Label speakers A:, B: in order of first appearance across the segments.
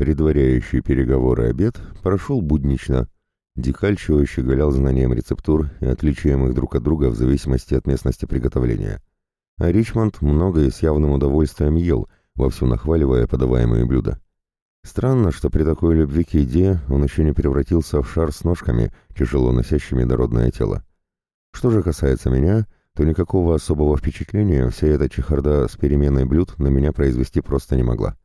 A: Предваряющий переговоры обед прошел буднично. Дикальчио щеголял знанием рецептур и отличием их друг от друга в зависимости от местности приготовления. А Ричмонд много и с явным удовольствием ел, вовсю нахваливая подаваемые блюда. Странно, что при такой любви к еде он еще не превратился в шар с ножками, тяжело носящими дородное тело. Что же касается меня, то никакого особого впечатления вся эта чехарда с переменой блюд на меня произвести просто не могла.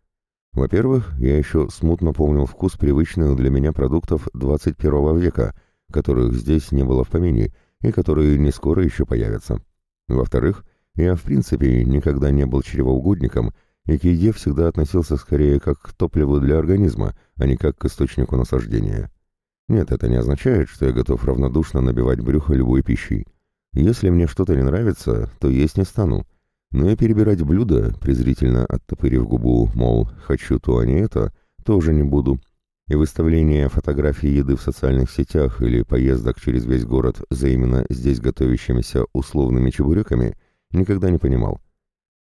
A: Во-первых, я еще смутно помнил вкус привычных для меня продуктов 21 века, которых здесь не было в помине и которые не скоро еще появятся. Во-вторых, я в принципе никогда не был чревоугодником и к еде всегда относился скорее как к топливу для организма, а не как к источнику насаждения. Нет, это не означает, что я готов равнодушно набивать брюхо любой пищей. Если мне что-то не нравится, то есть не стану, но и перебирать блюда, презрительно оттопырив губу, мол, хочу то, а не это, тоже не буду. И выставление фотографий еды в социальных сетях или поездок через весь город за именно здесь готовящимися условными чебуреками никогда не понимал.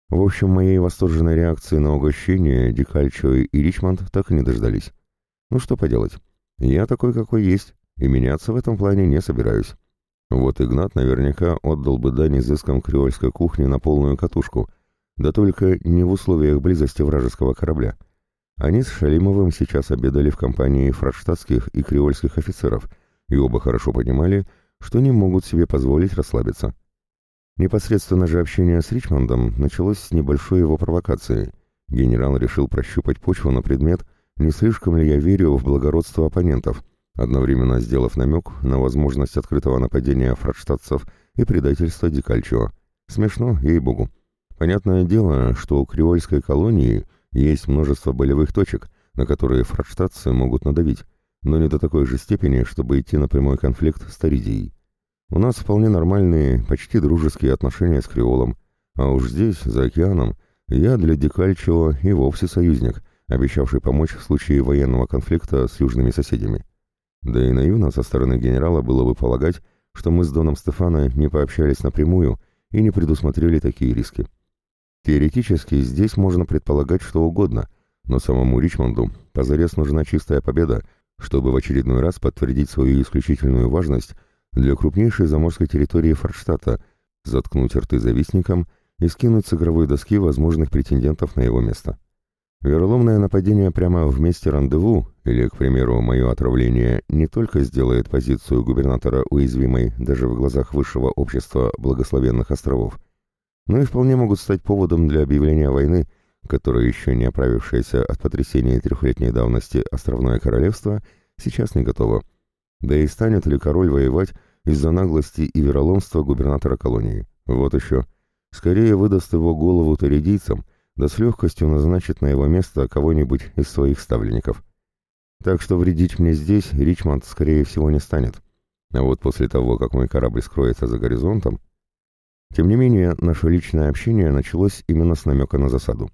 A: В общем, моей восторженной реакции на угощение Дикальчо и Ричмонд так и не дождались. Ну что поделать, я такой, какой есть, и меняться в этом плане не собираюсь. Вот Игнат наверняка отдал бы дань изыскам креольской кухни на полную катушку, да только не в условиях близости вражеского корабля. Они с Шалимовым сейчас обедали в компании фрадштадтских и креольских офицеров, и оба хорошо понимали, что не могут себе позволить расслабиться. Непосредственно же общение с Ричмондом началось с небольшой его провокации. Генерал решил прощупать почву на предмет, не слишком ли я верю в благородство оппонентов – одновременно сделав намек на возможность открытого нападения фрадштадтцев и предательства Дикальчо. Смешно, ей-богу. Понятное дело, что у креольской колонии есть множество болевых точек, на которые фрадштадтцы могут надавить, но не до такой же степени, чтобы идти на прямой конфликт с Торидией. У нас вполне нормальные, почти дружеские отношения с Креолом, а уж здесь, за океаном, я для Дикальчо и вовсе союзник, обещавший помочь в случае военного конфликта с южными соседями. Да и наивно со стороны генерала было бы полагать, что мы с Доном Стефано не пообщались напрямую и не предусмотрели такие риски. Теоретически здесь можно предполагать что угодно, но самому Ричмонду позарез нужна чистая победа, чтобы в очередной раз подтвердить свою исключительную важность для крупнейшей заморской территории Форштадта, заткнуть рты завистникам и скинуть с игровой доски возможных претендентов на его место. Вероломное нападение прямо в месте рандеву, или, к примеру, мое отравление, не только сделает позицию губернатора уязвимой даже в глазах высшего общества благословенных островов, но и вполне могут стать поводом для объявления войны, которое еще не оправившееся от потрясения трехлетней давности островное королевство сейчас не готово. Да и станет ли король воевать из-за наглости и вероломства губернатора колонии? Вот еще. Скорее выдаст его голову таридийцам – да с легкостью назначит на его место кого-нибудь из своих ставленников. Так что вредить мне здесь Ричмонд, скорее всего, не станет. А вот после того, как мой корабль скроется за горизонтом... Тем не менее, наше личное общение началось именно с намека на засаду.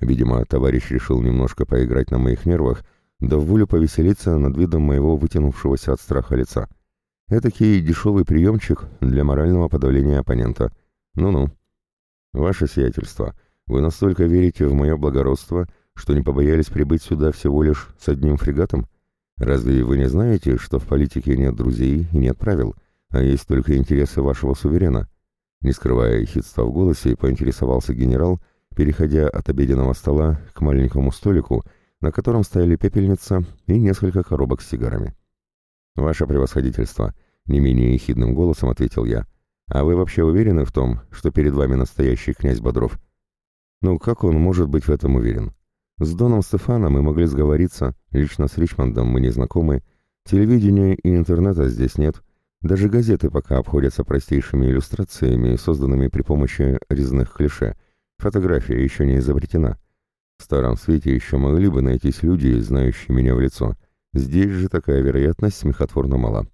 A: Видимо, товарищ решил немножко поиграть на моих нервах, да в волю повеселиться над видом моего вытянувшегося от страха лица. Этакий дешевый приемчик для морального подавления оппонента. Ну-ну. Ваше сиятельство, вы настолько верите в мое благородство, что не побоялись прибыть сюда всего лишь с одним фрегатом? Разве вы не знаете, что в политике нет друзей и нет правил, а есть только интересы вашего суверена?» Не скрывая ехидства в голосе, поинтересовался генерал, переходя от обеденного стола к маленькому столику, на котором стояли пепельница и несколько коробок с сигарами. «Ваше превосходительство», — не менее ехидным голосом ответил я. «А вы вообще уверены в том, что перед вами настоящий князь Бодров?» Ну как он может быть в этом уверен? С Доном Стефаном мы могли сговориться, лично с Ричмондом мы не знакомы, телевидения и интернета здесь нет, даже газеты пока обходятся простейшими иллюстрациями, созданными при помощи резных клише. Фотография еще не изобретена. В Старом Свете еще могли бы найтись люди, знающие меня в лицо. Здесь же такая вероятность смехотворно мала.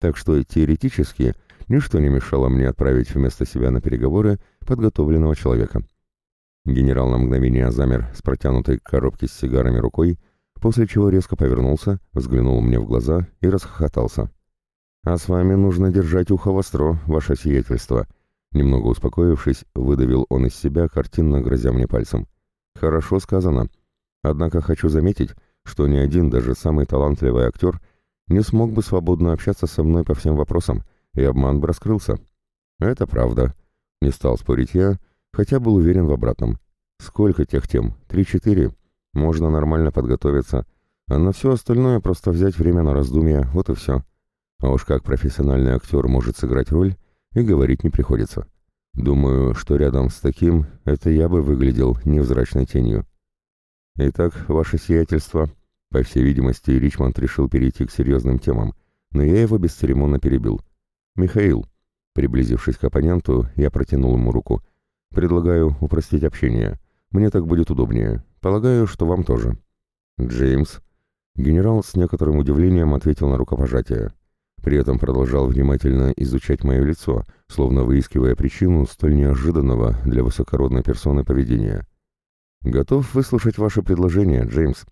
A: Так что теоретически ничто не мешало мне отправить вместо себя на переговоры подготовленного человека. Генерал на мгновение замер с протянутой к коробке с сигарами рукой, после чего резко повернулся, взглянул мне в глаза и расхохотался. «А с вами нужно держать ухо востро, ваше сиятельство», Немного успокоившись, выдавил он из себя, картинно грозя мне пальцем. «Хорошо сказано. Однако хочу заметить, что ни один, даже самый талантливый актер, не смог бы свободно общаться со мной по всем вопросам, и обман бы раскрылся. Это правда. Не стал спорить я, хотя был уверен в обратном. Сколько тех тем? Три-четыре. Можно нормально подготовиться. А на все остальное просто взять время на раздумье, вот и все. А уж как профессиональный актер может сыграть роль, и говорить не приходится. Думаю, что рядом с таким это я бы выглядел невзрачной тенью. Итак, ваше сиятельство. По всей видимости, Ричмонд решил перейти к серьезным темам, но я его бесцеремонно перебил. «Михаил», приблизившись к оппоненту, я протянул ему руку. «Предлагаю упростить общение. Мне так будет удобнее. Полагаю, что вам тоже». «Джеймс». Генерал с некоторым удивлением ответил на рукопожатие. При этом продолжал внимательно изучать мое лицо, словно выискивая причину столь неожиданного для высокородной персоны поведения. «Готов выслушать ваше предложение, Джеймс».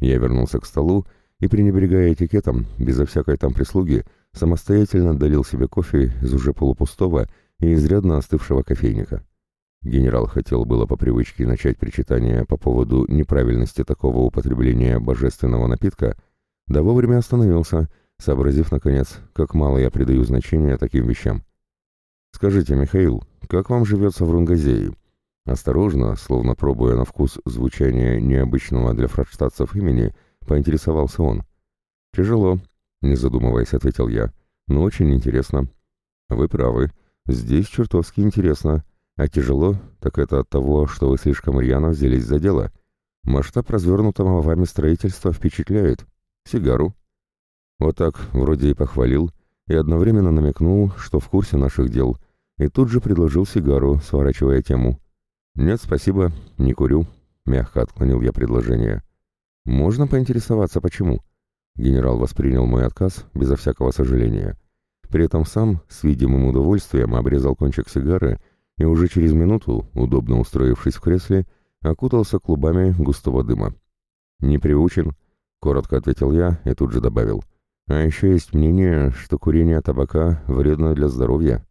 A: Я вернулся к столу и, пренебрегая этикетом, безо всякой там прислуги, самостоятельно долил себе кофе из уже полупустого и изрядно остывшего кофейника. Генерал хотел было по привычке начать причитание по поводу неправильности такого употребления божественного напитка, да вовремя остановился, сообразив, наконец, как мало я придаю значения таким вещам. «Скажите, Михаил, как вам живется в Рунгазее?» Осторожно, словно пробуя на вкус звучание необычного для фрадштадцев имени, поинтересовался он. «Тяжело», — не задумываясь, ответил я, — «но очень интересно». «Вы правы, здесь чертовски интересно», а тяжело, так это от того, что вы слишком рьяно взялись за дело. Масштаб развернутого вами строительства впечатляет. Сигару. Вот так вроде и похвалил, и одновременно намекнул, что в курсе наших дел, и тут же предложил сигару, сворачивая тему. «Нет, спасибо, не курю», — мягко отклонил я предложение. «Можно поинтересоваться, почему?» Генерал воспринял мой отказ безо всякого сожаления. При этом сам, с видимым удовольствием, обрезал кончик сигары и уже через минуту, удобно устроившись в кресле, окутался клубами густого дыма. «Не приучен», — коротко ответил я и тут же добавил. «А еще есть мнение, что курение табака вредно для здоровья».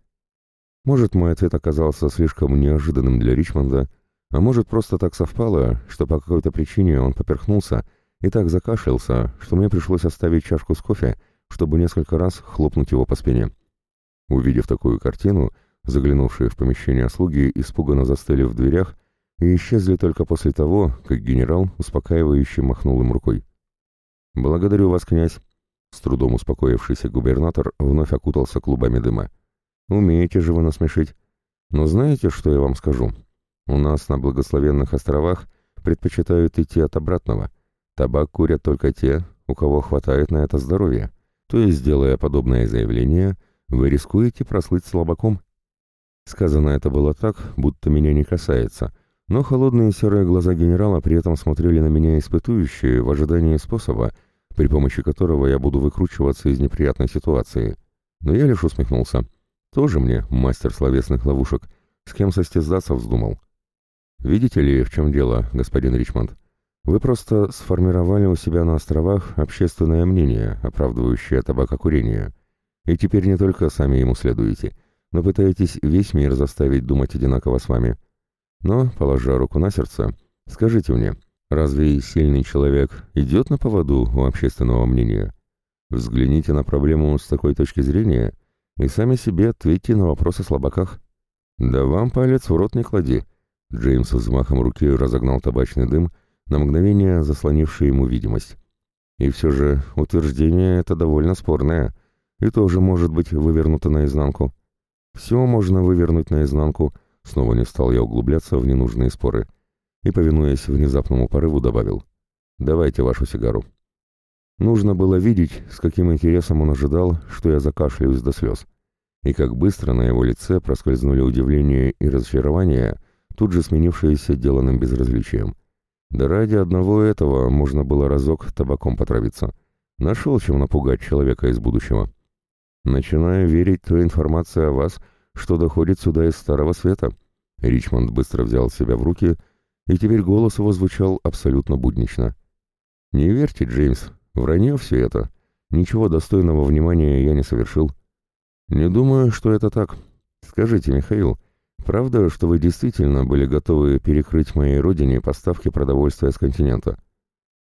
A: Может, мой ответ оказался слишком неожиданным для Ричмонда, а может, просто так совпало, что по какой-то причине он поперхнулся и так закашлялся, что мне пришлось оставить чашку с кофе, чтобы несколько раз хлопнуть его по спине. Увидев такую картину, Заглянувшие в помещение слуги испуганно застыли в дверях и исчезли только после того, как генерал успокаивающе махнул им рукой. «Благодарю вас, князь!» С трудом успокоившийся губернатор вновь окутался клубами дыма. «Умеете же вы насмешить. Но знаете, что я вам скажу? У нас на благословенных островах предпочитают идти от обратного. Табак курят только те, у кого хватает на это здоровья. То есть, делая подобное заявление, вы рискуете прослыть слабаком». Сказано это было так, будто меня не касается, но холодные серые глаза генерала при этом смотрели на меня испытующие в ожидании способа, при помощи которого я буду выкручиваться из неприятной ситуации. Но я лишь усмехнулся. Тоже мне мастер словесных ловушек, с кем состязаться вздумал. Видите ли, в чем дело, господин Ричмонд? Вы просто сформировали у себя на островах общественное мнение, оправдывающее табакокурение. И теперь не только сами ему следуете, но пытаетесь весь мир заставить думать одинаково с вами. Но, положа руку на сердце, скажите мне, разве сильный человек идет на поводу у общественного мнения? Взгляните на проблему с такой точки зрения и сами себе ответьте на вопрос о слабаках. Да вам палец в рот не клади. Джеймс взмахом руки разогнал табачный дым, на мгновение заслонивший ему видимость. И все же утверждение это довольно спорное, и тоже может быть вывернуто наизнанку. Все можно вывернуть наизнанку, снова не стал я углубляться в ненужные споры. И, повинуясь внезапному порыву, добавил. «Давайте вашу сигару». Нужно было видеть, с каким интересом он ожидал, что я закашляюсь до слез. И как быстро на его лице проскользнули удивление и разочарование, тут же сменившиеся деланным безразличием. Да ради одного этого можно было разок табаком потравиться. Нашел чем напугать человека из будущего. Начинаю верить той информации о вас, что доходит сюда из Старого Света. Ричмонд быстро взял себя в руки, и теперь голос его звучал абсолютно буднично. Не верьте, Джеймс, вранье все это. Ничего достойного внимания я не совершил. Не думаю, что это так. Скажите, Михаил, правда, что вы действительно были готовы перекрыть моей родине поставки продовольствия с континента?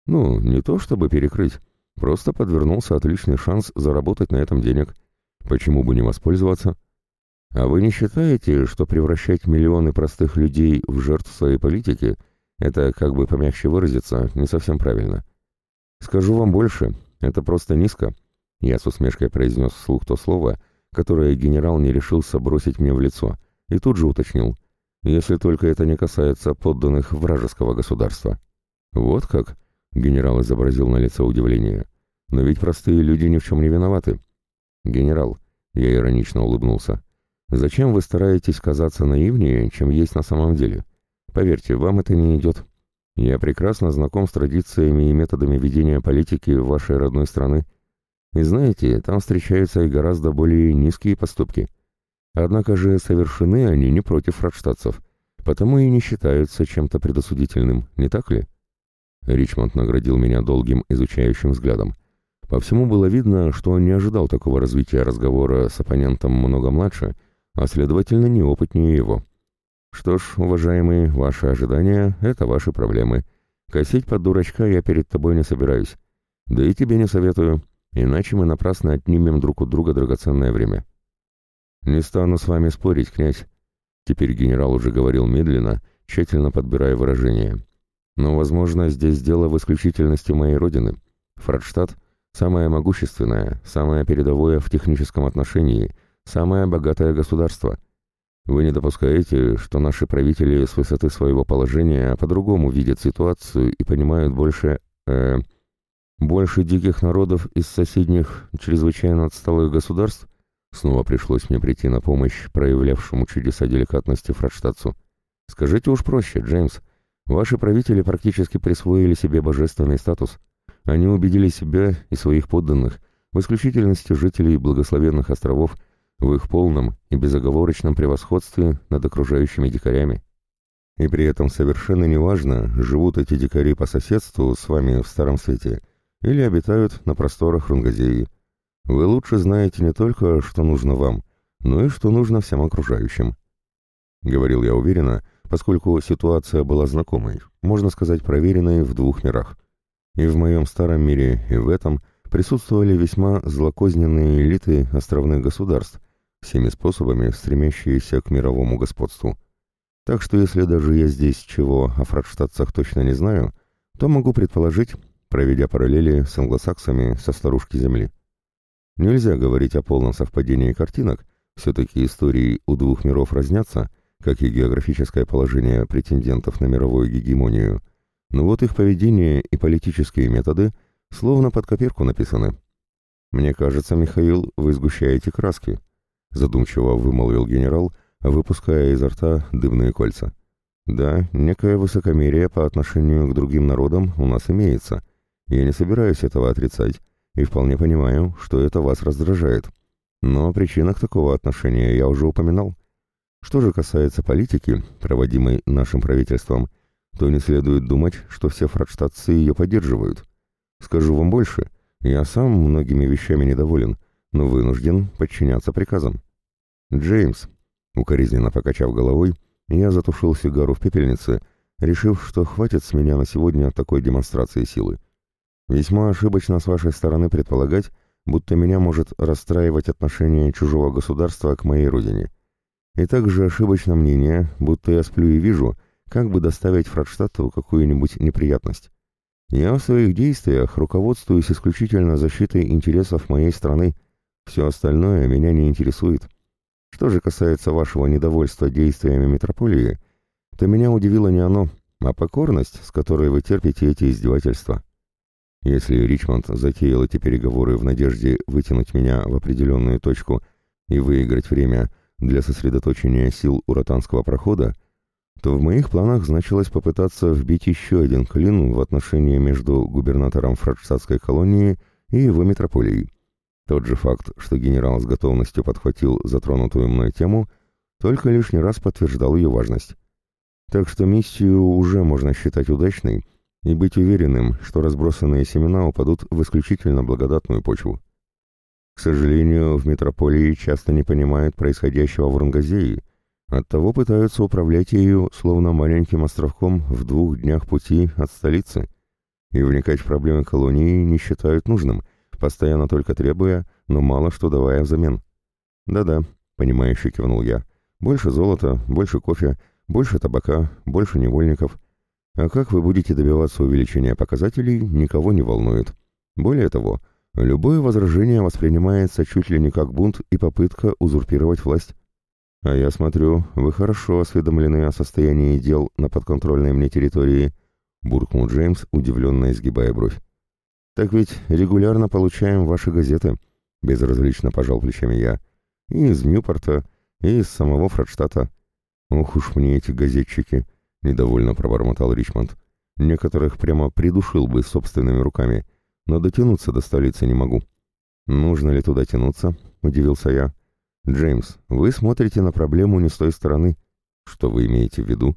A: Ну, не то чтобы перекрыть, просто подвернулся отличный шанс заработать на этом денег. Почему бы не воспользоваться? А вы не считаете, что превращать миллионы простых людей в жертв своей политики – это, как бы помягче выразиться, не совсем правильно? Скажу вам больше, это просто низко. Я с усмешкой произнес вслух то слово, которое генерал не решился бросить мне в лицо, и тут же уточнил, если только это не касается подданных вражеского государства. Вот как? Генерал изобразил на лице удивление. Но ведь простые люди ни в чем не виноваты. Генерал, я иронично улыбнулся, зачем вы стараетесь казаться наивнее, чем есть на самом деле? Поверьте, вам это не идет. Я прекрасно знаком с традициями и методами ведения политики вашей родной страны. И знаете, там встречаются и гораздо более низкие поступки. Однако же совершены они не против фрадштадцев, потому и не считаются чем-то предосудительным, не так ли? Ричмонд наградил меня долгим изучающим взглядом. По всему было видно, что он не ожидал такого развития разговора с оппонентом много младше, а следовательно неопытнее его. Что ж, уважаемые, ваши ожидания — это ваши проблемы. Косить под дурачка я перед тобой не собираюсь. Да и тебе не советую, иначе мы напрасно отнимем друг у друга драгоценное время. Не стану с вами спорить, князь. Теперь генерал уже говорил медленно, тщательно подбирая выражения. Но, возможно, здесь дело в исключительности моей родины. Фрадштадт — самое могущественное, самое передовое в техническом отношении, самое богатое государство — вы не допускаете, что наши правители с высоты своего положения по-другому видят ситуацию и понимают больше... Э, больше диких народов из соседних, чрезвычайно отсталых государств? Снова пришлось мне прийти на помощь проявлявшему чудеса деликатности Фрадштадцу. Скажите уж проще, Джеймс. Ваши правители практически присвоили себе божественный статус. Они убедили себя и своих подданных в исключительности жителей благословенных островов – в их полном и безоговорочном превосходстве над окружающими дикарями. И при этом совершенно неважно, живут эти дикари по соседству с вами в Старом Свете или обитают на просторах Рунгазеи. Вы лучше знаете не только, что нужно вам, но и что нужно всем окружающим. Говорил я уверенно, поскольку ситуация была знакомой, можно сказать, проверенной в двух мирах. И в моем старом мире, и в этом присутствовали весьма злокозненные элиты островных государств, всеми способами стремящиеся к мировому господству. Так что если даже я здесь чего о фрадштадцах точно не знаю, то могу предположить, проведя параллели с англосаксами со старушки Земли. Нельзя говорить о полном совпадении картинок, все-таки истории у двух миров разнятся, как и географическое положение претендентов на мировую гегемонию, но вот их поведение и политические методы словно под копирку написаны. Мне кажется, Михаил, вы сгущаете краски задумчиво вымолвил генерал, выпуская изо рта дымные кольца. Да, некое высокомерие по отношению к другим народам у нас имеется. Я не собираюсь этого отрицать и вполне понимаю, что это вас раздражает. Но о причинах такого отношения я уже упоминал. Что же касается политики, проводимой нашим правительством, то не следует думать, что все фрадштадтцы ее поддерживают. Скажу вам больше, я сам многими вещами недоволен, но вынужден подчиняться приказам. «Джеймс», — укоризненно покачав головой, я затушил сигару в пепельнице, решив, что хватит с меня на сегодня такой демонстрации силы. Весьма ошибочно с вашей стороны предполагать, будто меня может расстраивать отношение чужого государства к моей родине. И также ошибочно мнение, будто я сплю и вижу, как бы доставить Фрадштадту какую-нибудь неприятность. Я в своих действиях руководствуюсь исключительно защитой интересов моей страны, все остальное меня не интересует. Что же касается вашего недовольства действиями метрополии, то меня удивило не оно, а покорность, с которой вы терпите эти издевательства. Если Ричмонд затеял эти переговоры в надежде вытянуть меня в определенную точку и выиграть время для сосредоточения сил у ротанского прохода, то в моих планах значилось попытаться вбить еще один клин в отношения между губернатором фрадштадтской колонии и его метрополией. Тот же факт, что генерал с готовностью подхватил затронутую мной тему, только лишний раз подтверждал ее важность. Так что миссию уже можно считать удачной и быть уверенным, что разбросанные семена упадут в исключительно благодатную почву. К сожалению, в метрополии часто не понимают происходящего в Рунгазее, оттого пытаются управлять ею словно маленьким островком в двух днях пути от столицы. и вникать в проблемы колонии не считают нужным, постоянно только требуя, но мало что давая взамен. «Да-да», — понимающе кивнул я, — «больше золота, больше кофе, больше табака, больше невольников. А как вы будете добиваться увеличения показателей, никого не волнует. Более того, любое возражение воспринимается чуть ли не как бунт и попытка узурпировать власть. А я смотрю, вы хорошо осведомлены о состоянии дел на подконтрольной мне территории, буркнул Джеймс, удивленно изгибая бровь. Так ведь регулярно получаем ваши газеты, безразлично пожал плечами я. И из Ньюпорта, и из самого Фрадштадта. «Ох уж мне эти газетчики!» — недовольно пробормотал Ричмонд. «Некоторых прямо придушил бы собственными руками, но дотянуться до столицы не могу». «Нужно ли туда тянуться?» — удивился я. «Джеймс, вы смотрите на проблему не с той стороны. Что вы имеете в виду?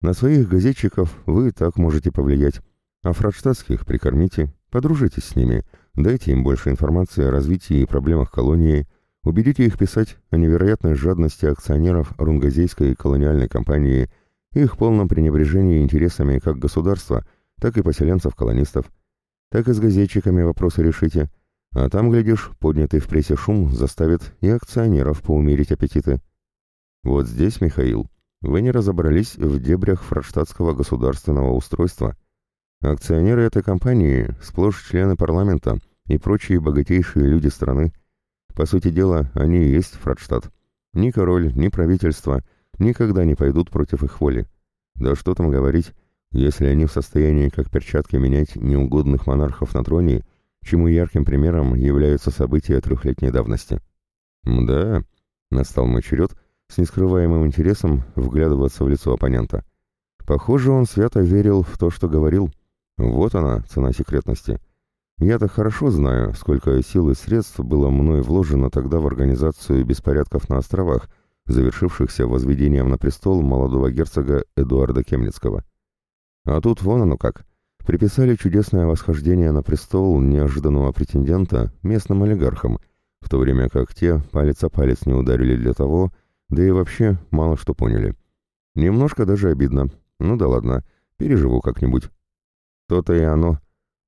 A: На своих газетчиков вы и так можете повлиять, а фрадштадтских прикормите, подружитесь с ними, дайте им больше информации о развитии и проблемах колонии, Убедите их писать о невероятной жадности акционеров рунгазейской колониальной компании и их полном пренебрежении интересами как государства, так и поселенцев-колонистов. Так и с газетчиками вопросы решите. А там, глядишь, поднятый в прессе шум заставит и акционеров поумерить аппетиты. Вот здесь, Михаил, вы не разобрались в дебрях фрадштадтского государственного устройства. Акционеры этой компании – сплошь члены парламента и прочие богатейшие люди страны – по сути дела, они и есть Фрадштадт. Ни король, ни правительство никогда не пойдут против их воли. Да что там говорить, если они в состоянии как перчатки менять неугодных монархов на троне, чему ярким примером являются события трехлетней давности. Да, настал мой черед с нескрываемым интересом вглядываться в лицо оппонента. Похоже, он свято верил в то, что говорил. Вот она, цена секретности. Я-то хорошо знаю, сколько сил и средств было мной вложено тогда в организацию беспорядков на островах, завершившихся возведением на престол молодого герцога Эдуарда Кемницкого. А тут вон оно как. Приписали чудесное восхождение на престол неожиданного претендента местным олигархам, в то время как те палец о палец не ударили для того, да и вообще мало что поняли. Немножко даже обидно. Ну да ладно, переживу как-нибудь. То-то и оно.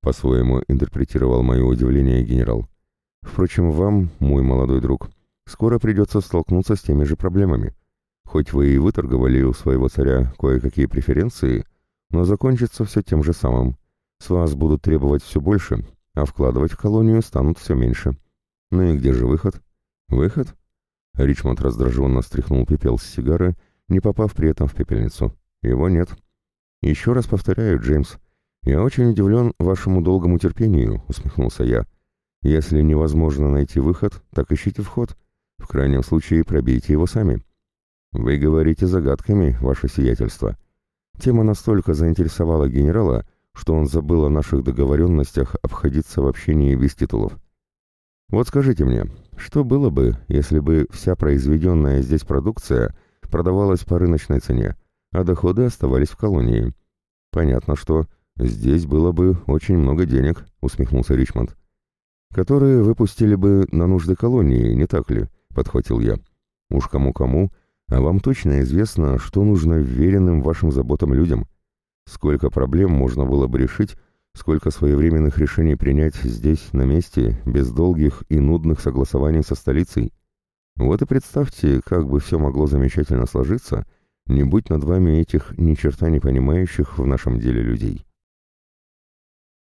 A: По-своему интерпретировал мое удивление генерал. Впрочем, вам, мой молодой друг, скоро придется столкнуться с теми же проблемами. Хоть вы и выторговали у своего царя кое-какие преференции, но закончится все тем же самым. С вас будут требовать все больше, а вкладывать в колонию станут все меньше. Ну и где же выход? Выход? Ричмонд раздраженно стряхнул пепел с сигары, не попав при этом в пепельницу. Его нет. Еще раз повторяю, Джеймс, «Я очень удивлен вашему долгому терпению», — усмехнулся я. «Если невозможно найти выход, так ищите вход. В крайнем случае пробейте его сами». «Вы говорите загадками, ваше сиятельство». Тема настолько заинтересовала генерала, что он забыл о наших договоренностях обходиться в общении без титулов. «Вот скажите мне, что было бы, если бы вся произведенная здесь продукция продавалась по рыночной цене, а доходы оставались в колонии?» «Понятно, что...» «Здесь было бы очень много денег», — усмехнулся Ричмонд. «Которые выпустили бы на нужды колонии, не так ли?» — подхватил я. «Уж кому-кому, а вам точно известно, что нужно веренным вашим заботам людям. Сколько проблем можно было бы решить, сколько своевременных решений принять здесь, на месте, без долгих и нудных согласований со столицей. Вот и представьте, как бы все могло замечательно сложиться, не будь над вами этих ни черта не понимающих в нашем деле людей».